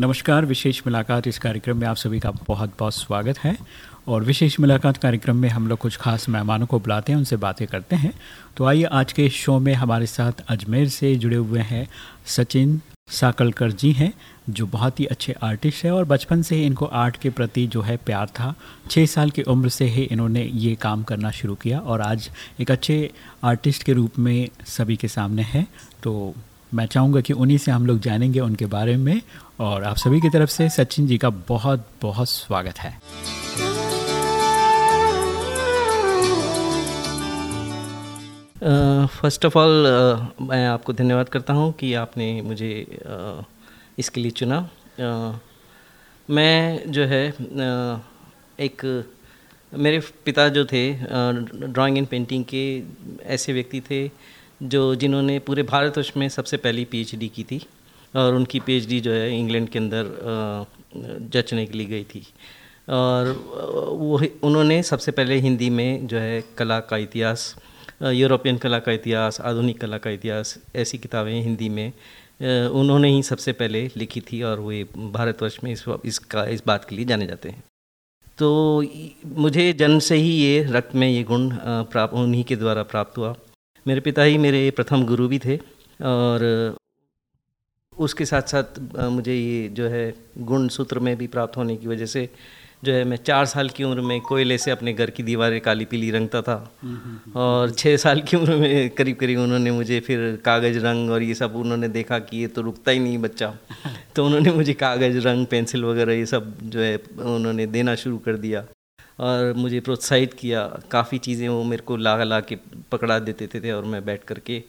नमस्कार, विशेष मुलाकात इस कार्यक्रम में आप सभी का बहुत बहुत स्वागत है। और विशेष मुलाकात कार्यक्रम में हम लोग कुछ खास मेहमानों को बुलाते हैं, उनसे बातें करते हैं। तो आइए आज के शो में हमारे साथ अजमेर से जुड़े हुए हैं सचिन साकलकर जी हैं, जो बहुत ही अच्छे आर्टिस्ट है और बचपन से ही इनको आर्ट के प्रति जो है प्यार था। छः साल की उम्र से ही इन्होंने ये काम करना शुरू किया और आज एक अच्छे आर्टिस्ट के रूप में सभी के सामने है। तो मैं चाहूँगा कि उन्हीं से हम लोग जानेंगे उनके बारे में और आप सभी की तरफ़ से सचिन जी का बहुत बहुत स्वागत है। फ़र्स्ट ऑफ़ ऑल मैं आपको धन्यवाद करता हूँ कि आपने मुझे uh, इसके लिए चुना। uh, मैं जो है uh, एक मेरे पिता जो थे ड्राइंग एंड पेंटिंग के ऐसे व्यक्ति थे जो जिन्होंने पूरे भारतवर्ष में सबसे पहली पीएचडी की थी। और उनकी पीएचडी जो है इंग्लैंड के अंदर जचने के लिए गई थी। और वो उन्होंने सबसे पहले हिंदी में जो है कला का इतिहास यूरोपियन कला का इतिहास, आधुनिक कला का इतिहास, ऐसी किताबें हिंदी में उन्होंने ही सबसे पहले लिखी थी और वे भारतवर्ष में इस, इसका, इस बात के लिए जाने जाते हैं। तो मुझे जन्म से ही ये रक्त में ये गुण प्राप्त उन्हीं के द्वारा प्राप्त हुआ। मेरे पिता ही मेरे प्रथम गुरु भी थे और उसके साथ साथ मुझे ये जो है गुण सूत्र में भी प्राप्त होने की वजह से जो है मैं चार साल की उम्र में कोयले से अपने घर की दीवारें काली पीली रंगता था। और छः साल की उम्र में करीब करीब उन्होंने मुझे फिर कागज़ रंग और ये सब उन्होंने देखा कि ये तो रुकता ही नहीं बच्चा। तो उन्होंने मुझे कागज़ रंग पेंसिल वगैरह ये सब जो है उन्होंने देना शुरू कर दिया और मुझे प्रोत्साहित किया। काफ़ी चीज़ें वो मेरे को ला ला के पकड़ा देते थे और मैं बैठ कर के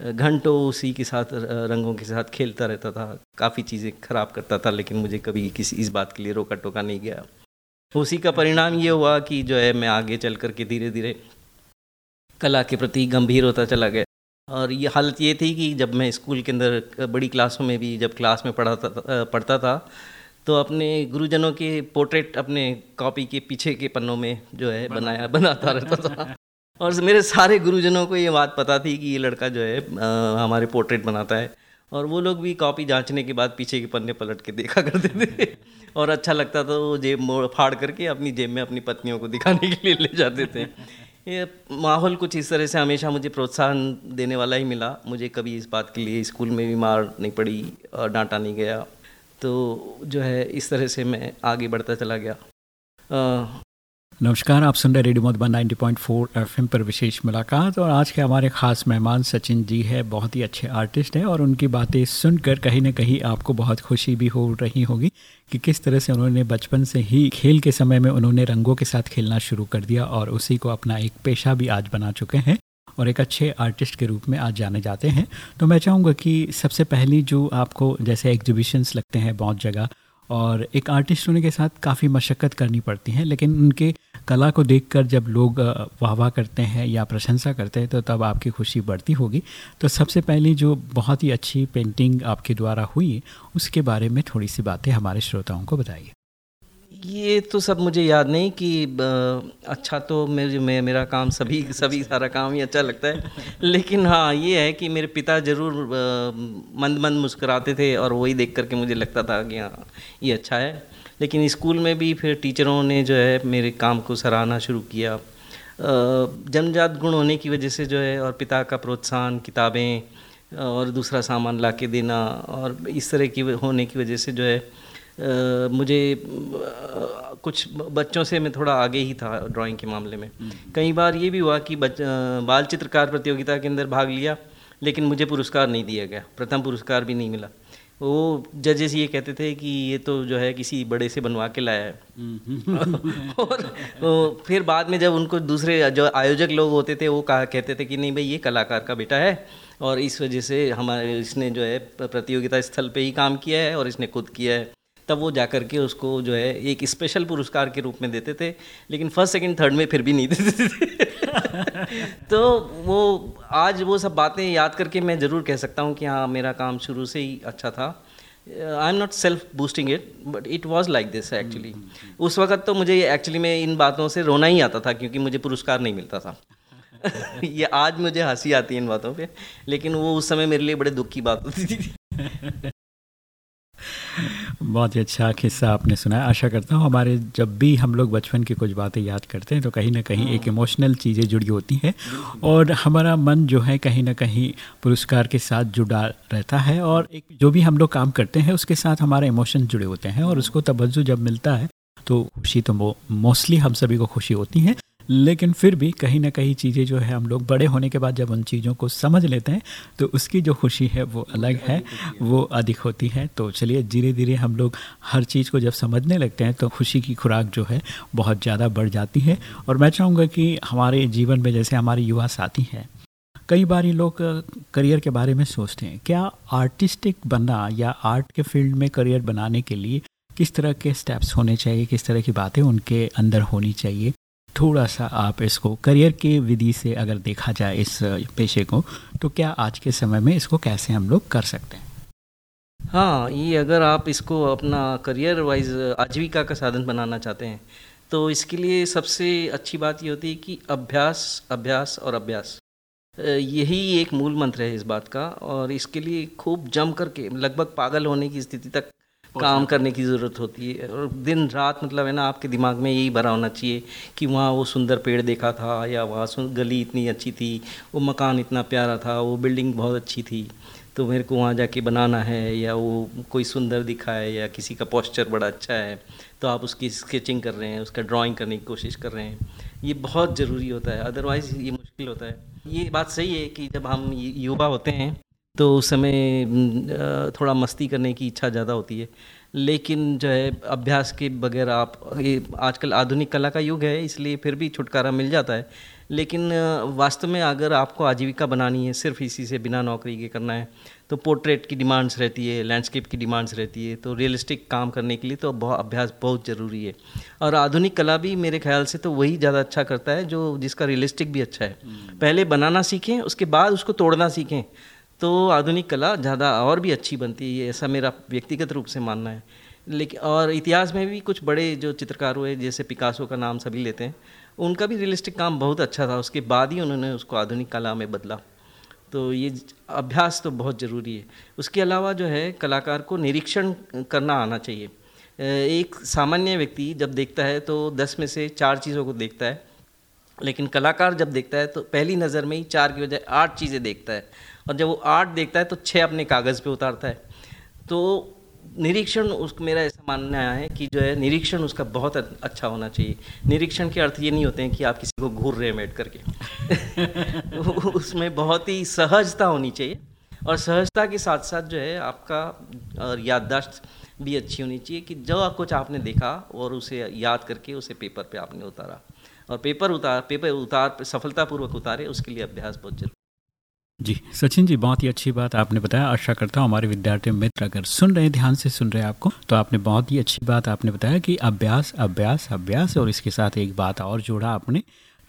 घंटों उसी के साथ रंगों के साथ खेलता रहता था। काफ़ी चीज़ें ख़राब करता था लेकिन मुझे कभी किसी इस बात के लिए रोका टोका नहीं गया। उसी का परिणाम ये हुआ कि जो है मैं आगे चल कर के धीरे धीरे कला के प्रति गंभीर होता चला गया। और ये हालत ये थी कि जब मैं स्कूल के अंदर बड़ी क्लासों में भी जब क्लास में पढ़ाता पढ़ता था तो अपने गुरुजनों के पोर्ट्रेट अपने कॉपी के पीछे के पन्नों में जो है बनाया बनाता रहता था। और मेरे सारे गुरुजनों को ये बात पता थी कि ये लड़का जो है आ, हमारे पोर्ट्रेट बनाता है। और वो लोग भी कॉपी जांचने के बाद पीछे के पन्ने पलट के देखा करते थे। और अच्छा लगता था वो जेब मोड़ फाड़ करके अपनी जेब में अपनी पत्नियों को दिखाने के लिए ले जाते थे। ये माहौल कुछ इस तरह से हमेशा मुझे प्रोत्साहन देने वाला ही मिला। मुझे कभी इस बात के लिए स्कूल में भी मार नहीं पड़ी और डांटा नहीं गया। तो जो है इस तरह से मैं आगे बढ़ता चला गया। नमस्कार, आप सुन रहे रेडियो मधुबन 90.4 एफएम पर विशेष मुलाकात और आज के हमारे ख़ास मेहमान सचिन जी है, बहुत ही अच्छे आर्टिस्ट हैं और उनकी बातें सुनकर कहीं ना कहीं आपको बहुत खुशी भी हो रही होगी कि किस तरह से उन्होंने बचपन से ही खेल के समय में उन्होंने रंगों के साथ खेलना शुरू कर दिया और उसी को अपना एक पेशा भी आज बना चुके हैं और एक अच्छे आर्टिस्ट के रूप में आज जाने जाते हैं। तो मैं चाहूँगा कि सबसे पहली जो आपको जैसे एग्जीबिशंस लगते हैं बहुत जगह और एक आर्टिस्ट होने के साथ काफ़ी मशक्क़त करनी पड़ती है, लेकिन उनके कला को देखकर जब लोग वाह वाह करते हैं या प्रशंसा करते हैं तो तब आपकी खुशी बढ़ती होगी। तो सबसे पहले जो बहुत ही अच्छी पेंटिंग आपके द्वारा हुई उसके बारे में थोड़ी सी बातें हमारे श्रोताओं को बताइए। ये तो सब मुझे याद नहीं कि अच्छा तो मेरे मे, मेरा काम सभी सभी सारा काम ही अच्छा लगता है। लेकिन हाँ ये है कि मेरे पिता ज़रूर मंद मंद मुस्कुराते थे और वही देख करके मुझे लगता था कि हाँ ये अच्छा है। लेकिन स्कूल में भी फिर टीचरों ने जो है मेरे काम को सराहना शुरू किया। जन्मजात गुण होने की वजह से जो है और पिता का प्रोत्साहन किताबें और दूसरा सामान ला के देना और इस तरह की होने की वजह से जो है आ, मुझे आ, कुछ बच्चों से मैं थोड़ा आगे ही था ड्राइंग के मामले में। हम्म। कई बार ये भी हुआ कि बच आ, बाल चित्रकार प्रतियोगिता के अंदर भाग लिया लेकिन मुझे पुरस्कार नहीं दिया गया। प्रथम पुरस्कार भी नहीं मिला। वो जजेस ये कहते थे कि ये तो जो है किसी बड़े से बनवा के लाया है हम्म। और फिर बाद में जब उनको दूसरे जो आयोजक लोग होते थे वो कहा कहते थे कि नहीं भाई ये कलाकार का बेटा है और इस वजह से हमारे इसने जो है प्रतियोगिता स्थल पे ही काम किया है और इसने खुद किया है तब वो जा कर के उसको जो है एक स्पेशल पुरस्कार के रूप में देते थे लेकिन फ़र्स्ट सेकंड थर्ड में फिर भी नहीं देते थे। तो वो आज वो सब बातें याद करके मैं ज़रूर कह सकता हूँ कि हाँ मेरा काम शुरू से ही अच्छा था। I am not self boosting it but it was like this actually उस वक्त तो मुझे एक्चुअली में इन बातों से रोना ही आता था क्योंकि मुझे पुरस्कार नहीं मिलता था। ये आज मुझे हँसी आती है इन बातों पे लेकिन वो उस समय मेरे लिए बड़े दुख की बात होती थी। बहुत ही अच्छा किस्सा आपने सुनाया आशा करता हूँ हमारे जब भी हम लोग बचपन की कुछ बातें याद करते हैं तो कहीं ना कहीं एक इमोशनल चीज़ें जुड़ी होती हैं। और हमारा मन जो है कहीं ना कहीं पुरस्कार के साथ जुड़ा रहता है और एक जो भी हम लोग काम करते हैं उसके साथ हमारे इमोशन जुड़े होते हैं। और उसको तवज्जो जब मिलता है तो खुशी तो मोस्टली हम सभी को खुशी होती है। लेकिन फिर भी कहीं ना कहीं चीज़ें जो है, हम लोग बड़े होने के बाद जब उन चीज़ों को समझ लेते हैं तो उसकी जो खुशी है, वो अलग है, वो अधिक होती है। तो चलिए धीरे धीरे हम लोग हर चीज़ को जब समझने लगते हैं तो खुशी की खुराक जो है, बहुत ज़्यादा बढ़ जाती है। और मैं चाहूँगा कि हमारे जीवन में, जैसे हमारे युवा साथी हैं, कई बार ये लोग करियर के बारे में सोचते हैं, क्या आर्टिस्टिक बनना या आर्ट के फ़ील्ड में करियर बनाने के लिए किस तरह के स्टेप्स होने चाहिए, किस तरह की बातें उनके अंदर होनी चाहिए? थोड़ा सा आप इसको करियर के विधि से अगर देखा जाए इस पेशे को तो क्या आज के समय में इसको कैसे हम लोग कर सकते हैं? हाँ ये अगर आप इसको अपना करियर वाइज आजीविका का साधन बनाना चाहते हैं तो इसके लिए सबसे अच्छी बात ये होती है कि अभ्यास अभ्यास और अभ्यास। यही एक मूल मंत्र है इस बात का, और इसके लिए खूब जम करके, लगभग पागल होने की स्थिति तक काम करने की ज़रूरत होती है। और दिन रात मतलब है ना आपके दिमाग में यही भरा होना चाहिए कि वहाँ वो सुंदर पेड़ देखा था या वहाँ गली इतनी अच्छी थी वो मकान इतना प्यारा था वो बिल्डिंग बहुत अच्छी थी तो मेरे को वहाँ जाके बनाना है या वो कोई सुंदर दिखा है या किसी का पोस्चर बड़ा अच्छा है तो आप उसकी स्केचिंग कर रहे हैं उसका ड्राइंग करने की कोशिश कर रहे हैं। ये बहुत ज़रूरी होता है अदरवाइज़ ये मुश्किल होता है। ये बात सही है कि जब हम युवा होते हैं तो उस समय थोड़ा मस्ती करने की इच्छा ज़्यादा होती है। लेकिन जो है अभ्यास के बगैर आप ये आजकल आधुनिक कला का युग है इसलिए फिर भी छुटकारा मिल जाता है। लेकिन वास्तव में अगर आपको आजीविका बनानी है सिर्फ़ इसी से बिना नौकरी के करना है तो पोर्ट्रेट की डिमांड्स रहती है लैंडस्केप की डिमांड्स रहती है तो रियलिस्टिक काम करने के लिए तो बहुत अभ्यास बहुत ज़रूरी है। और आधुनिक कला भी मेरे ख्याल से तो वही ज़्यादा अच्छा करता है जो जिसका रियलिस्टिक भी अच्छा है। हम्म। पहले बनाना सीखें उसके बाद उसको तोड़ना सीखें। तो आधुनिक कला ज़्यादा और भी अच्छी बनती है ऐसा मेरा व्यक्तिगत रूप से मानना है। लेकिन, और इतिहास में भी कुछ बड़े जो चित्रकार हुए, जैसे पिकासो का नाम सभी लेते हैं, उनका भी रियलिस्टिक काम बहुत अच्छा था, उसके बाद ही उन्होंने उसको आधुनिक कला में बदला। तो ये अभ्यास तो बहुत ज़रूरी है। उसके अलावा जो है, कलाकार को निरीक्षण करना आना चाहिए। एक सामान्य व्यक्ति जब देखता है तो दस में से चार चीज़ों को देखता है। लेकिन कलाकार जब देखता है तो पहली नज़र में ही चार की बजाय आठ चीज़ें देखता है। और जब वो आठ देखता है तो छः अपने कागज़ पे उतारता है। तो निरीक्षण उस, मेरा ऐसा मानना है कि जो है, निरीक्षण उसका बहुत अच्छा होना चाहिए। निरीक्षण के अर्थ ये नहीं होते हैं कि आप किसी को घूर रहे हैं बैठ करके। उसमें बहुत ही सहजता होनी चाहिए। और सहजता के साथ साथ जो है, आपका याददाश्त भी अच्छी होनी चाहिए कि जो कुछ आपने देखा और उसे याद करके उसे पेपर पे आपने उतारा। और पेपर उतार पेपर उतार, सफलतापूर्वक उतारे, उसके लिए अभ्यास बहुत ज़रूरी। जी, सचिन जी, बहुत ही अच्छी बात आपने बताया। आशा करता हूँ हमारे विद्यार्थी मित्र अगर सुन रहे हैं, ध्यान से सुन रहे हैं आपको तो आपने बहुत ही अच्छी बात आपने बताया कि अभ्यास अभ्यास अभ्यास और इसके साथ एक बात और जोड़ा आपने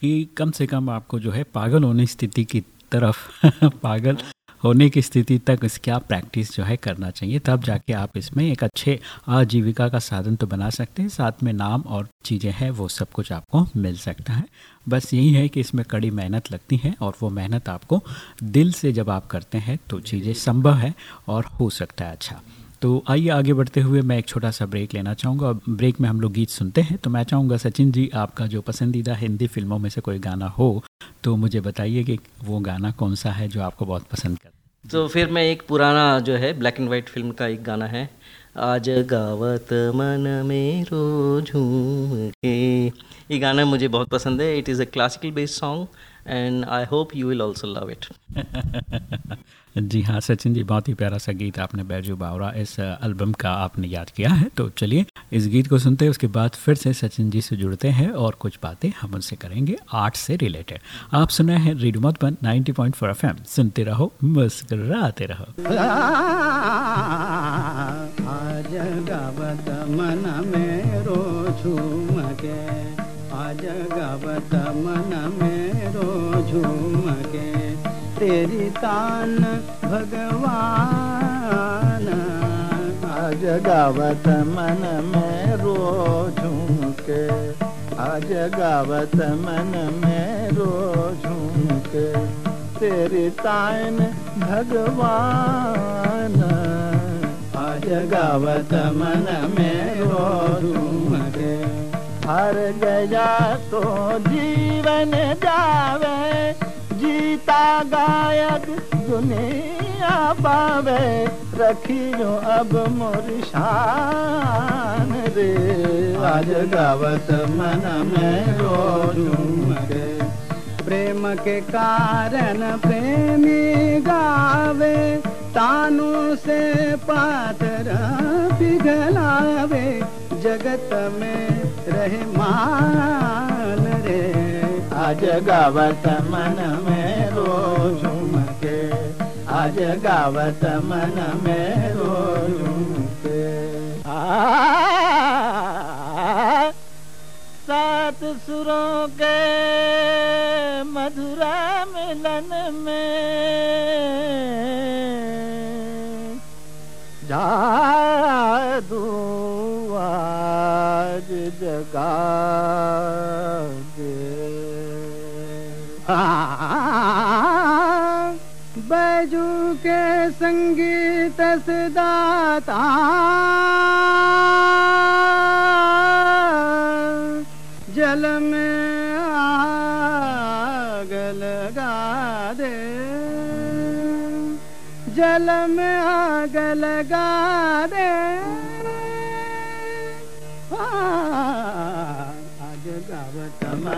कि कम से कम आपको जो है पागल होने स्थिति की तरफ़ पागल होने की स्थिति तक इसका प्रैक्टिस जो है करना चाहिए, तब जाके आप इसमें एक अच्छे आजीविका का साधन तो बना सकते हैं। साथ में नाम और चीज़ें हैं, वो सब कुछ आपको मिल सकता है। बस यही है कि इसमें कड़ी मेहनत लगती है और वो मेहनत आपको दिल से जब आप करते हैं तो चीज़ें संभव है और हो सकता है अच्छा। तो आइए आगे बढ़ते हुए मैं एक छोटा सा ब्रेक लेना चाहूँगा। ब्रेक में हम लोग गीत सुनते हैं तो मैं चाहूँगा सचिन जी, आपका जो पसंदीदा हिंदी फ़िल्मों में से कोई गाना हो तो मुझे बताइए कि वो गाना कौन सा है जो आपको बहुत पसंद कर तो फिर मैं एक पुराना जो है ब्लैक एंड वाइट फ़िल्म का एक गाना है। आज गावत मन मेरो झूम के। ये गाना मुझे बहुत पसंद है। It is a classical based song and I hope you will also love it जी हाँ सचिन जी बहुत ही प्यारा सा गीत आपने बैजू बावरा इस एल्बम का आपने याद किया है तो चलिए इस गीत को सुनते हैं उसके बाद फिर से सचिन जी से जुड़ते हैं और कुछ बातें हम उनसे करेंगे आर्ट से रिलेटेड आप सुना है radio Madhuban 90.4 point four FM सुनते रहो मुस्कराते रहो आज गावत मन मेरो झूम के आज गावत मन मेरो झूम के तेरी तान भगवान, आज गावत मन में रो झुमके आज गावत मन में रो झुमके तेरी तान भगवान, आज गावत मन में रो के हर गया तो जीवन जावे जीता गायक दुनिया पावे रखियो अब मोर शान रे। आज गावत मन में रो के प्रेम के कारण प्रेमी गावे तानु से पात्र पिघलावे जगत में रहे मान रे। आज गावत मन में रो झूम आज गावत मन में रो झूम के सात सुरों के मधुरा मिलन में। जादू दे बैजू के संगीत सदाता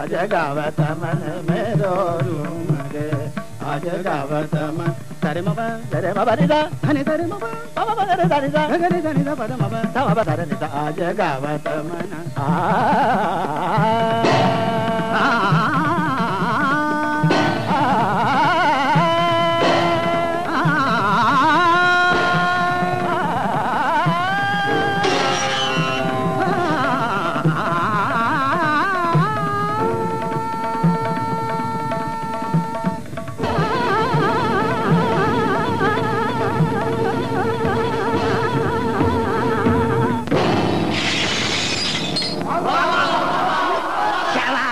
Ajagavatama mero rumage Ajagavatama Sarimaba Sarimaba nida Hani sarimaba Baba baba nida nida Gaga nida nida pada maba Tama baba nida Ajagavatama Ah म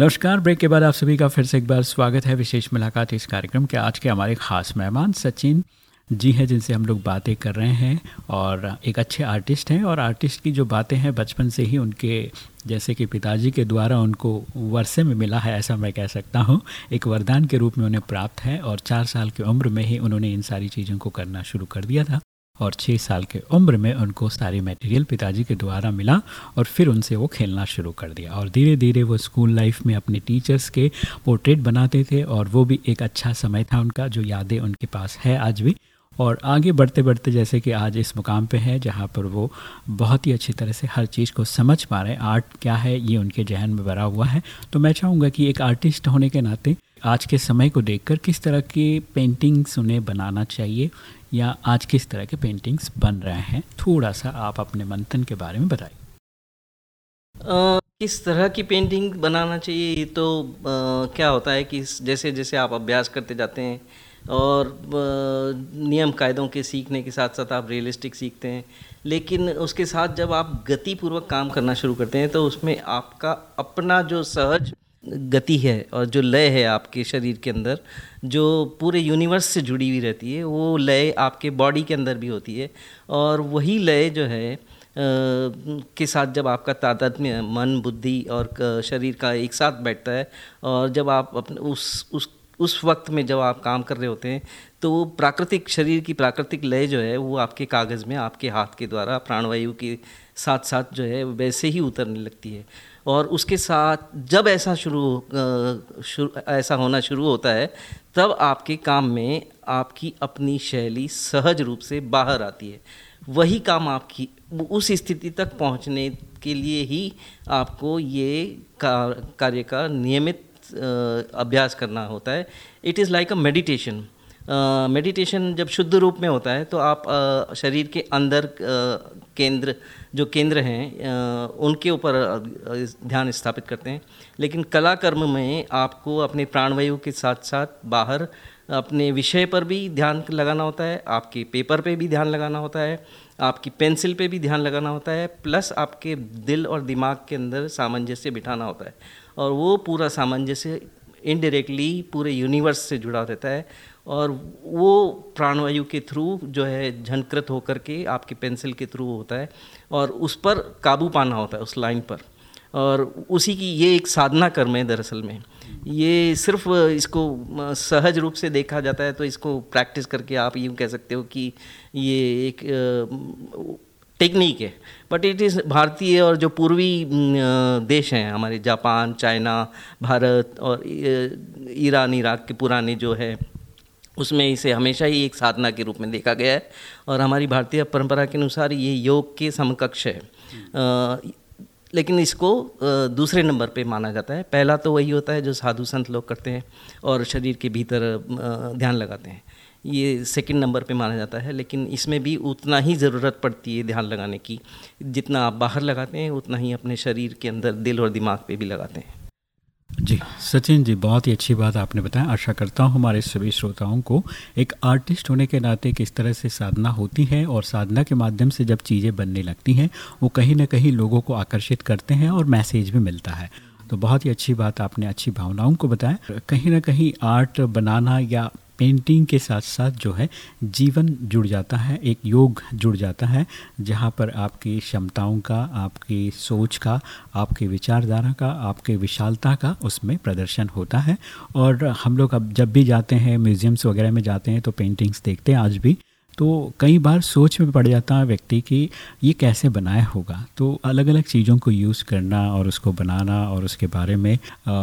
नमस्कार, ब्रेक के बाद आप सभी का फिर से एक बार स्वागत है विशेष मुलाकात इस कार्यक्रम के आज के हमारे खास मेहमान सचिन जी हैं, जिनसे हम लोग बातें कर रहे हैं और एक अच्छे आर्टिस्ट हैं और आर्टिस्ट की जो बातें हैं बचपन से ही उनके जैसे कि पिताजी के द्वारा उनको वर्षे में मिला है, ऐसा मैं कह सकता हूँ। एक वरदान के रूप में उन्हें प्राप्त है और चार साल की उम्र में ही उन्होंने इन सारी चीज़ों को करना शुरू कर दिया था। और छः साल के उम्र में उनको सारी मटेरियल पिताजी के द्वारा मिला और फिर उनसे वो खेलना शुरू कर दिया। और धीरे धीरे वो स्कूल लाइफ में अपने टीचर्स के पोर्ट्रेट बनाते थे और वो भी एक अच्छा समय था उनका, जो यादें उनके पास है आज भी। और आगे बढ़ते बढ़ते जैसे कि आज इस मुकाम पे है, जहाँ पर वो बहुत ही अच्छी तरह से हर चीज़ को समझ पा रहे हैं। आर्ट क्या है, ये उनके जहन में भरा हुआ है। तो मैं चाहूँगा कि एक आर्टिस्ट होने के नाते आज के समय को देखकर किस तरह की पेंटिंग्स उन्हें बनाना चाहिए या आज किस तरह के पेंटिंग्स बन रहे हैं? थोड़ा सा आप अपने मंथन के बारे में बताइए। किस तरह की पेंटिंग बनाना चाहिए ये तो आ, क्या होता है कि जैसे जैसे आप अभ्यास करते जाते हैं और नियम कायदों के सीखने के साथ साथ आप रियलिस्टिक सीखते हैं लेकिन उसके साथ जब आप गतिपूर्वक काम करना शुरू करते हैं तो उसमें आपका अपना जो सहज गति है और जो लय है आपके शरीर के अंदर, जो पूरे यूनिवर्स से जुड़ी हुई रहती है, वो लय आपके बॉडी के अंदर भी होती है। और वही लय जो है के साथ जब आपका तादात्म्य, मन, बुद्धि और शरीर का एक साथ बैठता है और जब आप अपने उस उस उस वक्त में जब आप काम कर रहे होते हैं तो वो प्राकृतिक, शरीर की प्राकृतिक लय जो है, वो आपके कागज़ में, आपके हाथ के द्वारा, प्राणवायु के साथ साथ जो है, वैसे ही उतरने लगती है। और उसके साथ जब ऐसा शुरू शुरू, ऐसा होना शुरू होता है, तब आपके काम में आपकी अपनी शैली सहज रूप से बाहर आती है। वही काम आपकी उस स्थिति तक पहुँचने के लिए ही आपको ये कार्य का नियमित अभ्यास करना होता है। It is like a meditation meditation जब शुद्ध रूप में होता है तो आप शरीर के अंदर केंद्र, जो केंद्र हैं उनके ऊपर ध्यान स्थापित करते हैं। लेकिन कला कर्म में आपको अपने प्राणवायु के साथ साथ बाहर, अपने विषय पर भी ध्यान लगाना होता है, आपके पेपर पे भी ध्यान लगाना होता है, आपकी पेंसिल पे भी ध्यान लगाना होता है, प्लस आपके दिल और दिमाग के अंदर सामंजस्य बिठाना होता है। और वो पूरा सामंजस्य इनडायरेक्टली पूरे यूनिवर्स से जुड़ा रहता है। और वो प्राणवायु के थ्रू जो है झनकृत होकर के आपके पेंसिल के थ्रू होता है और उस पर काबू पाना होता है उस लाइन पर। और उसी की ये एक साधना कर्म है दरअसल में। ये सिर्फ़ इसको सहज रूप से देखा जाता है तो इसको प्रैक्टिस करके आप यूँ कह सकते हो कि ये एक टेक्निक है। बट इट इज़ भारतीय और जो पूर्वी देश हैं, हमारे जापान, चाइना, भारत और ईरान, इराक के पुराने जो है उसमें इसे हमेशा ही एक साधना के रूप में देखा गया है। और हमारी भारतीय परंपरा के अनुसार ये योग के समकक्ष है। आ, लेकिन इसको दूसरे नंबर पे माना जाता है। पहला तो वही होता है जो साधु संत लोग करते हैं और शरीर के भीतर ध्यान लगाते हैं। ये सेकंड नंबर पे माना जाता है। लेकिन इसमें भी उतना ही ज़रूरत पड़ती है ध्यान लगाने की। जितना आप बाहर लगाते हैं उतना ही अपने शरीर के अंदर दिल और दिमाग पे भी लगाते हैं। जी, सचिन जी, बहुत ही अच्छी बात आपने बताया। आशा करता हूँ हमारे सभी श्रोताओं को एक आर्टिस्ट होने के नाते किस तरह से साधना होती है और साधना के माध्यम से जब चीज़ें बनने लगती हैं, वो कहीं ना कहीं लोगों को आकर्षित करते हैं और मैसेज भी मिलता है। तो बहुत ही अच्छी बात आपने अच्छी भावनाओं को बताया। कहीं ना कहीं आर्ट बनाना या पेंटिंग के साथ साथ जो है, जीवन जुड़ जाता है, एक योग जुड़ जाता है, जहाँ पर आपकी क्षमताओं का, आपकी सोच का, आपकी विचारधारा का, आपके विशालता का उसमें प्रदर्शन होता है। और हम लोग अब जब भी जाते हैं, म्यूज़ियम्स वगैरह में जाते हैं तो पेंटिंग्स देखते हैं आज भी। तो कई बार सोच में पड़ जाता है व्यक्ति कि ये कैसे बनाया होगा। तो अलग अलग चीज़ों को यूज़ करना और उसको बनाना और उसके बारे में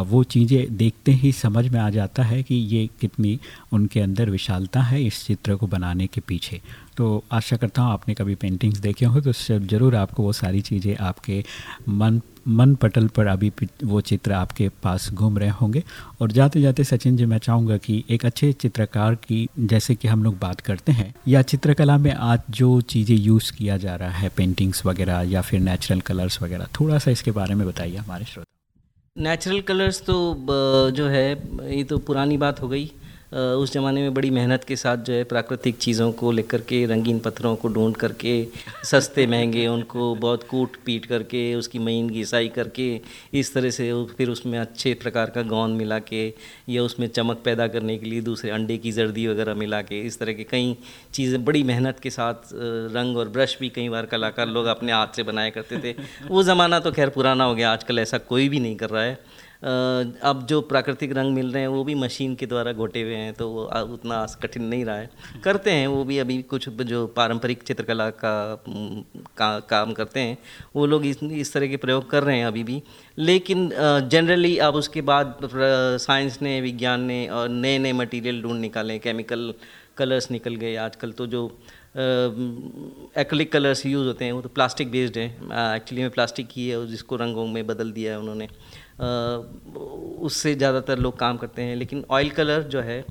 वो चीज़ें देखते ही समझ में आ जाता है कि ये कितनी उनके अंदर विशालता है इस चित्र को बनाने के पीछे। तो आशा करता हूँ आपने कभी पेंटिंग्स देखे हो तो ज़रूर आपको वो सारी चीज़ें आपके मन मन पटल पर अभी वो चित्र आपके पास घूम रहे होंगे। और जाते जाते सचिन जी, मैं चाहूँगा कि एक अच्छे चित्रकार की, जैसे कि हम लोग बात करते हैं, या चित्रकला में आज जो चीज़ें यूज़ किया जा रहा है पेंटिंग्स वगैरह या फिर नेचुरल कलर्स वगैरह थोड़ा सा इसके बारे में बताइए हमारे श्रोता। नेचुरल कलर्स तो जो है, ये तो पुरानी बात हो गई। उस ज़माने में बड़ी मेहनत के साथ जो है प्राकृतिक चीज़ों को लेकर के, रंगीन पत्थरों को ढूंढ करके, सस्ते, महँगे, उनको बहुत कूट पीट करके, उसकी महीन घिसाई करके, इस तरह से फिर उसमें अच्छे प्रकार का गौन मिला के, या उसमें चमक पैदा करने के लिए दूसरे अंडे की जर्दी वगैरह मिला के, इस तरह के कई चीज़ें, बड़ी मेहनत के साथ रंग और ब्रश भी कई बार कलाकार लोग अपने हाथ से बनाया करते थे। वो ज़माना तो खैर पुराना हो गया, आजकल ऐसा कोई भी नहीं कर रहा है। अब जो प्राकृतिक रंग मिल रहे हैं वो भी मशीन के द्वारा घोटे हुए हैं तो वो उतना कठिन नहीं रहा है। करते हैं वो भी अभी कुछ जो पारंपरिक चित्रकला का, का काम करते हैं वो लोग इस इस तरह के प्रयोग कर रहे हैं अभी भी। लेकिन जनरली अब उसके बाद साइंस ने विज्ञान ने और नए नए मटेरियल ढूंढ निकाले केमिकल कलर्स निकल गए आजकल तो जो एक्लिक कलर्स यूज़ होते हैं वो तो प्लास्टिक बेस्ड है। एक्चुअली में प्लास्टिक ही है और जिसको रंगों में बदल दिया है उन्होंने। उससे ज़्यादातर लोग काम करते हैं, लेकिन ऑयल कलर जो है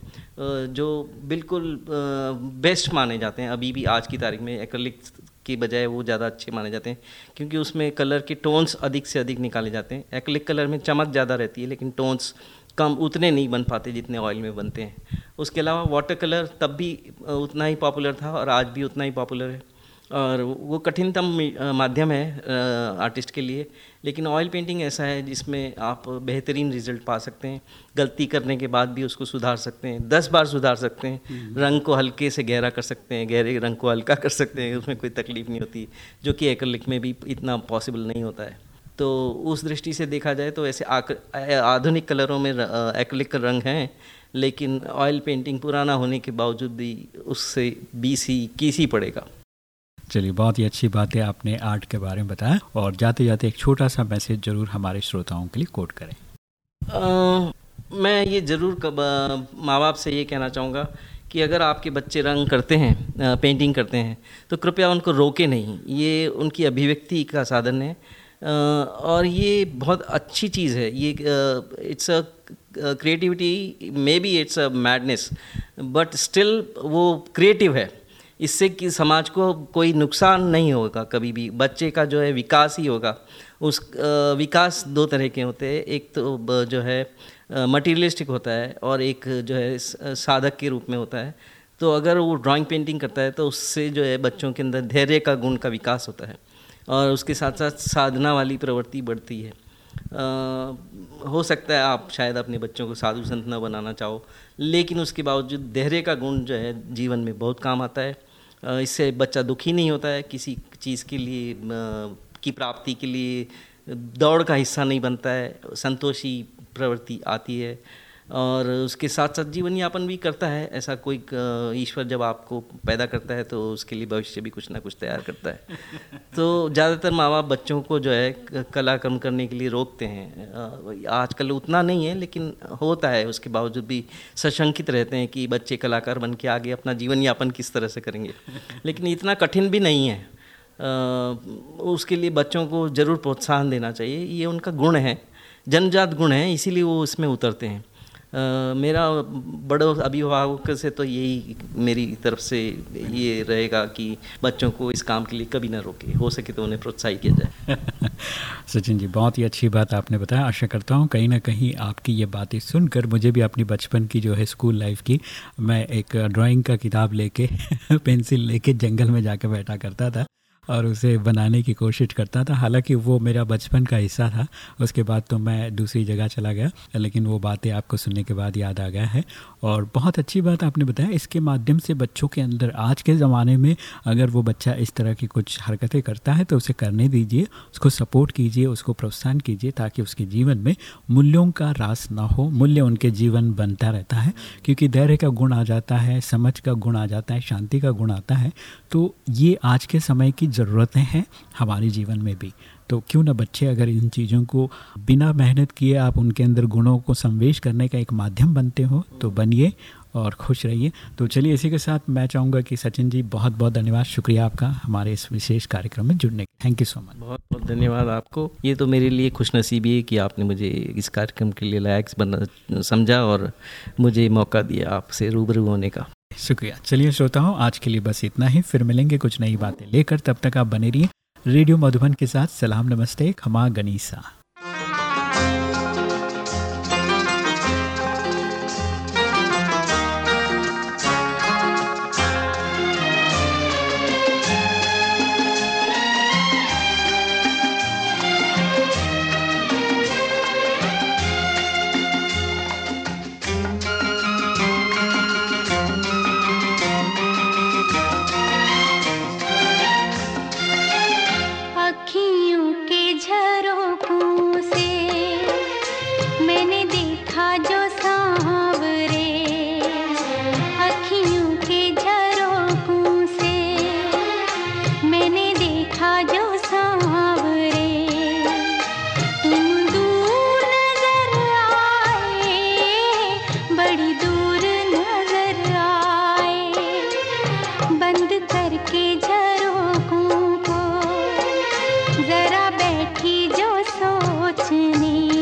जो बिल्कुल बेस्ट माने जाते हैं, अभी भी आज की तारीख में एक्रेलिक की बजाय वो ज़्यादा अच्छे माने जाते हैं, क्योंकि उसमें कलर के टोन्स अधिक से अधिक निकाले जाते हैं। एक्रेलिक कलर में चमक ज़्यादा रहती है, लेकिन टोन्स कम उतने नहीं बन पाते जितने ऑयल में बनते हैं। उसके अलावा वाटर कलर तब भी उतना ही पॉपुलर था और आज भी उतना ही पॉपुलर है। और वो कठिनतम माध्यम है आर्टिस्ट के लिए। लेकिन ऑयल पेंटिंग ऐसा है जिसमें आप बेहतरीन रिज़ल्ट पा सकते हैं। गलती करने के बाद भी उसको सुधार सकते हैं। दस बार सुधार सकते हैं। हम्म। रंग को हल्के से गहरा कर सकते हैं। गहरे रंग को हल्का कर सकते हैं। उसमें कोई तकलीफ़ नहीं होती जो कि एक्रिलिक में भी इतना पॉसिबल नहीं होता है। तो उस दृष्टि से देखा जाए तो ऐसे आधुनिक कलरों में एक्रिलिक रंग हैं। लेकिन ऑयल पेंटिंग पुराना होने के बावजूद भी उससे बीस ही इक्कीस ही पड़ेगा। चलिए बहुत ही अच्छी बात है आपने आर्ट के बारे में बताया और जाते जाते एक छोटा सा मैसेज ज़रूर हमारे श्रोताओं के लिए कोट करें। अ, मैं ये ज़रूर कब माँ बाप से ये कहना चाहूँगा कि अगर आपके बच्चे रंग करते हैं पेंटिंग करते हैं तो कृपया उनको रोके नहीं। ये उनकी अभिव्यक्ति का साधन है। और ये बहुत अच्छी चीज़ है। ये it's a creativity maybe it's a madness but still वो क्रिएटिव है। इससे कि समाज को कोई नुकसान नहीं होगा कभी भी। बच्चे का जो है विकास ही होगा। उस विकास दो तरह के होते हैं। एक तो जो है मटीरियलिस्टिक होता है और एक जो है साधक के रूप में होता है। तो अगर वो ड्राइंग पेंटिंग करता है तो उससे जो है बच्चों के अंदर धैर्य का गुण का विकास होता है और उसके साथ साथ साधना वाली प्रवृत्ति बढ़ती है। अ, हो सकता है आप शायद अपने बच्चों को साधु संत न बनाना चाहो लेकिन उसके बावजूद धैर्य का गुण जो है जीवन में बहुत काम आता है। इससे बच्चा दुखी नहीं होता है, किसी चीज़ के लिए की प्राप्ति के लिए, दौड़ का हिस्सा नहीं बनता है, संतोषी प्रवृत्ति आती है। और उसके साथ साथ जीवन यापन भी करता है। ऐसा कोई ईश्वर जब आपको पैदा करता है तो उसके लिए भविष्य भी कुछ ना कुछ तैयार करता है। तो ज़्यादातर माँ बाप बच्चों को जो है कला कर्म करने के लिए रोकते हैं। आजकल उतना नहीं है लेकिन होता है। उसके बावजूद भी सशंकित रहते हैं कि बच्चे कलाकार बन के आगे अपना जीवन यापन किस तरह से करेंगे। लेकिन इतना कठिन भी नहीं है। उसके लिए बच्चों को ज़रूर प्रोत्साहन देना चाहिए। ये उनका गुण है। जनजात गुण है इसीलिए वो इसमें उतरते हैं। मेरा बड़ों अभिभावक से तो यही मेरी तरफ़ से ये रहेगा कि बच्चों को इस काम के लिए कभी ना रोके, हो सके तो उन्हें प्रोत्साहित किया जाए। सचिन जी, बहुत ही अच्छी बात आपने बताया। आशा करता हूँ कहीं ना कहीं आपकी ये बातें सुनकर मुझे भी अपनी बचपन की जो है स्कूल लाइफ की, मैं एक ड्राइंग का किताब लेके, पेंसिल लेके जंगल में जाकर बैठा करता था। और उसे बनाने की कोशिश करता था। हालाँकि वो मेरा बचपन का हिस्सा था। उसके बाद तो मैं दूसरी जगह चला गया, लेकिन वो बातें आपको सुनने के बाद याद आ गया है। और बहुत अच्छी बात आपने बताया। इसके माध्यम से बच्चों के अंदर आज के ज़माने में अगर वो बच्चा इस तरह की कुछ हरकतें करता है तो उसे करने दीजिए, उसको सपोर्ट कीजिए, उसको प्रोत्साहन कीजिए, ताकि उसके जीवन में मूल्यों का रास ना हो, मूल्य उनके जीवन बनता रहता है। क्योंकि धैर्य का गुण आ जाता है, समझ का गुण आ जाता है, शांति का गुण आता है। तो ये आज के समय की ज़रूरतें हैं, हमारे जीवन में भी। तो क्यों ना बच्चे अगर इन चीज़ों को बिना मेहनत किए आप उनके अंदर गुणों को संवेश करने का एक माध्यम बनते हो तो बनिए और खुश रहिए। तो चलिए इसी के साथ मैं चाहूँगा कि सचिन जी बहुत बहुत धन्यवाद। शुक्रिया आपका हमारे इस विशेष कार्यक्रम में जुड़ने का थैंक यू सो मच बहुत बहुत धन्यवाद आपको। ये तो मेरे लिए खुशनसीबी है कि आपने मुझे इस कार्यक्रम के लिए लायक बना समझा और मुझे मौका दिया आपसे रूबरू होने का। शुक्रिया। चलिए श्रोताओं आज के लिए बस इतना ही। फिर मिलेंगे कुछ नई बातें लेकर। तब तक आप बने रहिए। रेडियो मधुबन के साथ सलाम नमस्ते खमा गनीसा। बैठी जो सोचनी